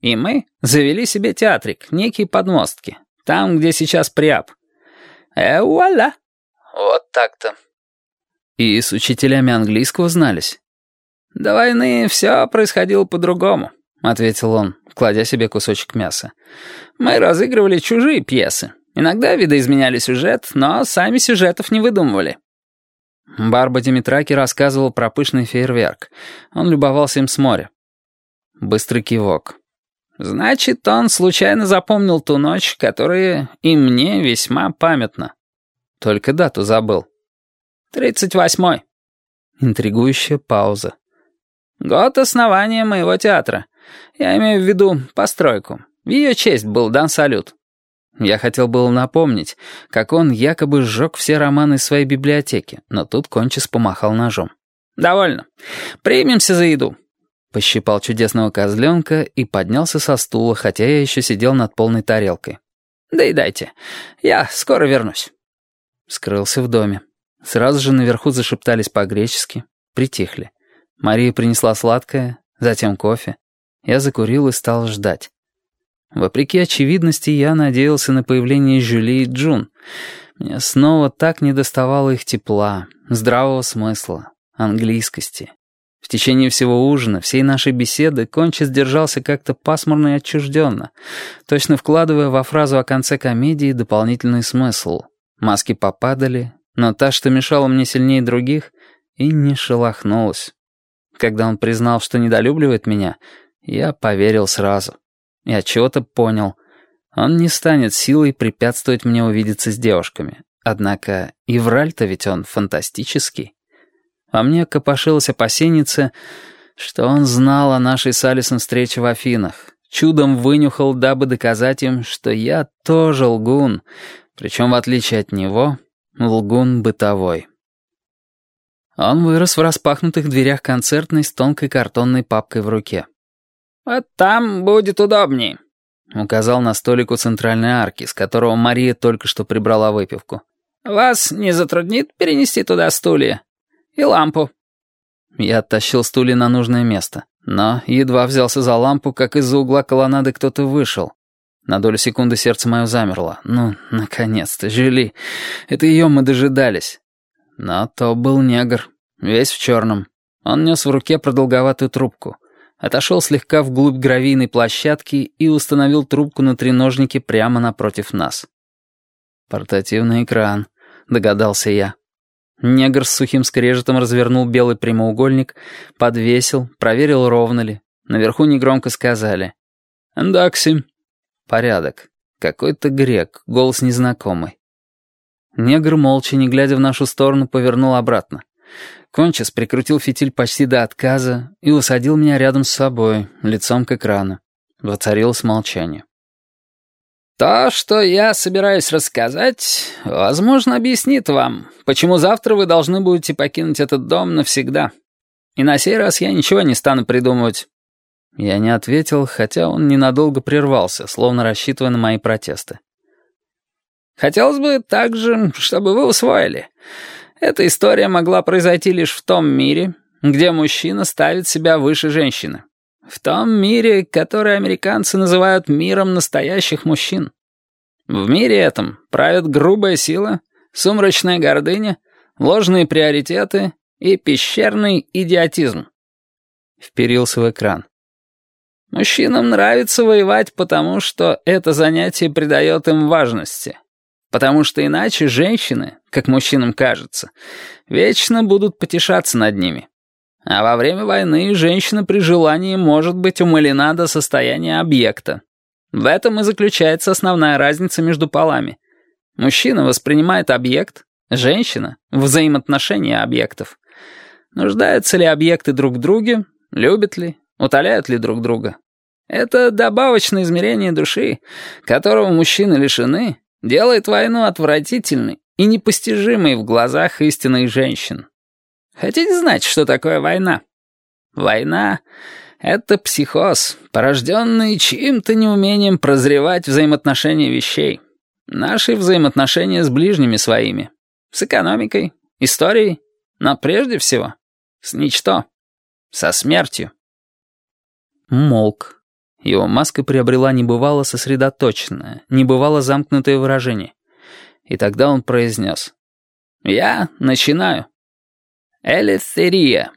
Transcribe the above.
И мы завели себе театрик, некие подмостки, там, где сейчас Приап. Э, вуаля. Вот так-то. И с учителями английского знались. До войны все происходило по-другому, ответил он, кладя себе кусочек мяса. Мы разыгрывали чужие пьесы. Иногда видоизменяли сюжет, но сами сюжетов не выдумывали. Барба Димитраки рассказывал про пышный фейерверк. Он любовался им с моря. Быстрый кивок. Значит, он случайно запомнил ту ночь, которая и мне весьма памятна. Только дату забыл. Тридцать восьмой. Интригующая пауза. Год основания моего театра. Я имею в виду постройку. В ее честь был дан салют. Я хотел было напомнить, как он якобы сжег все романы своей библиотеки, но тут Кончис помахал ножом. «Довольно. Примемся за еду». Пощипал чудесного козленка и поднялся со стула, хотя я еще сидел над полной тарелкой. Да и дайте. Я скоро вернусь». Скрылся в доме. Сразу же наверху зашептались по-гречески, притихли. Мария принесла сладкое, затем кофе. Я закурил и стал ждать. Вопреки очевидности, я надеялся на появление Жюли и Джун. Мне снова так недоставало их тепла, здравого смысла, английскости. В течение всего ужина, всей нашей беседы, Кончис держался как-то пасмурно и отчужденно, точно вкладывая во фразу о конце комедии дополнительный смысл. Маски попадали, но та, что мешала мне сильнее других, и не шелохнулась. Когда он признал, что недолюбливает меня, я поверил сразу. Я чего-то понял. Он не станет силой препятствовать мне увидеться с девушками. Однако и враль-то ведь он фантастический. Во мне копошилась опасенница, что он знал о нашей с Алисом встрече в Афинах. Чудом вынюхал, дабы доказать им, что я тоже лгун, причем, в отличие от него, лгун бытовой. Он вырос в распахнутых дверях концертной с тонкой картонной папкой в руке. «Вот там будет удобней», — указал на столик у центральной арки, с которого Мария только что прибрала выпивку. «Вас не затруднит перенести туда стулья? И лампу?» Я оттащил стулья на нужное место, но едва взялся за лампу, как из-за угла колоннады кто-то вышел. На долю секунды сердце мое замерло. Ну, наконец-то, Жюли. Это ее мы дожидались. Но то был негр, весь в черном. Он нес в руке продолговатую трубку — отошел слегка вглубь гравийной площадки и установил трубку на треножнике прямо напротив нас. «Портативный экран», — догадался я. Негр с сухим скрежетом развернул белый прямоугольник, подвесил, проверил, ровно ли. Наверху негромко сказали. «Эндакси». «Порядок. Какой-то грек, голос незнакомый». Негр, молча, не глядя в нашу сторону, повернул обратно. Кончис прикрутил фитиль почти до отказа и усадил меня рядом с собой, лицом к экрану. Воцарилось молчание. «То, что я собираюсь рассказать, возможно, объяснит вам, почему завтра вы должны будете покинуть этот дом навсегда. И на сей раз я ничего не стану придумывать». Я не ответил, хотя он ненадолго прервался, словно рассчитывая на мои протесты. «Хотелось бы также, чтобы вы усвоили. Эта история могла произойти лишь в том мире, где мужчина ставит себя выше женщины. В том мире, который американцы называют миром настоящих мужчин. В мире этом правят грубая сила, сумрачная гордыня, ложные приоритеты и пещерный идиотизм. Вперился в экран. Мужчинам нравится воевать, потому что это занятие придает им важности. Потому что иначе женщины, как мужчинам кажется, вечно будут потешаться над ними. А во время войны женщина при желании может быть умалена до состояния объекта. В этом и заключается основная разница между полами. Мужчина воспринимает объект, женщина — взаимоотношения объектов. Нуждаются ли объекты друг в друге, любят ли, утоляют ли друг друга. Это добавочное измерение души, которого мужчины лишены, делает войну отвратительной и непостижимой в глазах истинных женщин. Хотите знать, что такое война? Война — это психоз, порожденный чьим-то неумением прозревать взаимоотношения вещей. Наши взаимоотношения с ближними своими. С экономикой, историей, но прежде всего с ничто, со смертью. Молк. Его маска приобрела небывало сосредоточенное, небывало замкнутое выражение. И тогда он произнес. «Я начинаю. Ele seria